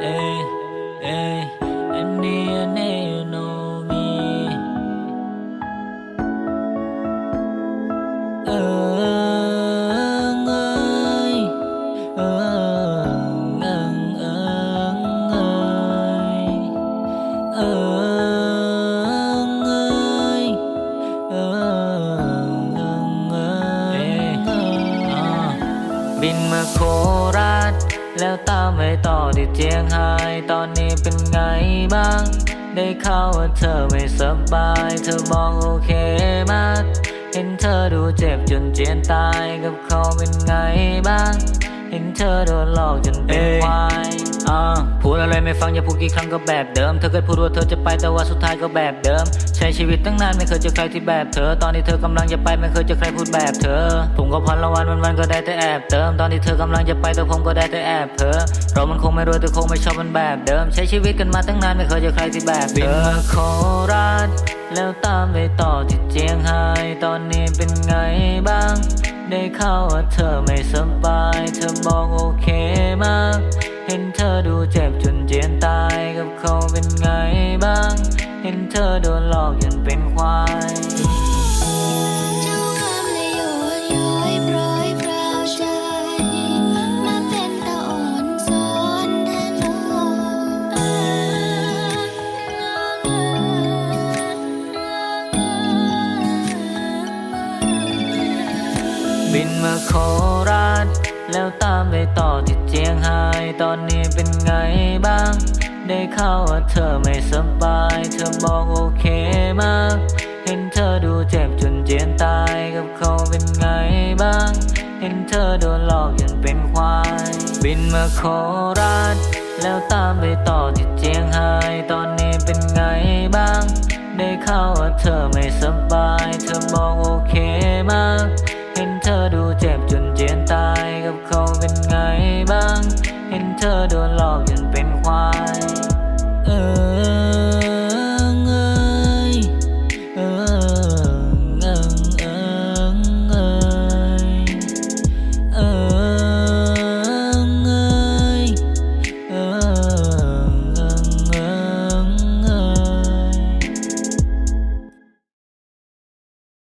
Ey, ey, and near, near, no me. Ơn ơi, ơn, ơn, ơn ơi, ơn. Bin makorat ơn ơi. À. บินมาโคราชแล้วตามไปต่อที่เจียงไฮ้ตอนนี้เป็นไงบ้าง ได้ข่าวว่าเธอไม่สบาย เธอบอกโอเคมาก เห็นเธอดูเจ็บจนเจียนตายกับเขาเป็นไงบ้าง เห็นเธอโดนหลอกจนเป็นควายอ่าพู ดอะไรไม่ฟังอย่าพูดกี่ครั้งก็แบบเดิม เธอเคยพูดว่าเธอจะไปแต่ว่าสุดท้ายก็แบบเดิม ใช้ชีวิตตั้งนานไม่เคยเจอใครที่แบบเธอ ตอนที่เธอกำลังจะไปไม่เคยเจอใครพูดแบบเธอ ผมก็พันละวันวันวันก็ได้แต่แอบเติม ตอนที่เธอกำลังจะไปแต่ผมก็ได้แต่แอบเธอ เรามันคงไม่รวยแต่คงไม่ชอบมันแบบเดิม ใช้ชีวิตกันมาตั้งนานไม่เคยเจอใครที่แบบเธอโคราชแล้วตามไปต่อที่เจียงไฮ้ตอนนี้เป็นไงบ้าง ได้เข่าวว่าเธอไม่สบาย เธอบอกโอเคมาก เห็นเธอดูเจ็บ จนเจียนตายกับเขาเป็นไงบ้าง เห็นเธอโดนหลอกจนเป็นควายเจ้างามในโยนย้อยปรยเปล่าใจมาเป็นตาอ่อนสอนแทนนบินมาโคราช แล้วตามไปต่อที่เจียงไฮ้ตอนนี้ ได้เข่าว่าเธอไม่สบาย เธอบอกโอเคมาก เห็นเธอดูเจ็บจนเจียนตายกับเขาเป็นไงบ้าง เห็นเธอโดนหลอกจนเป็นควาย บินมาโคราช แล้วตามไปต่อที่เจียงไฮ้ตอนนี้เป็นไงบ้าง ได้เข่าว่าเธอไม่สบาย เธอบอกโอเคมาก เห็นเธอดูเจ็บจนเจียนตายกับเขาเป็นไงบ้าง เห็นเธอโดนหลอกจนควาย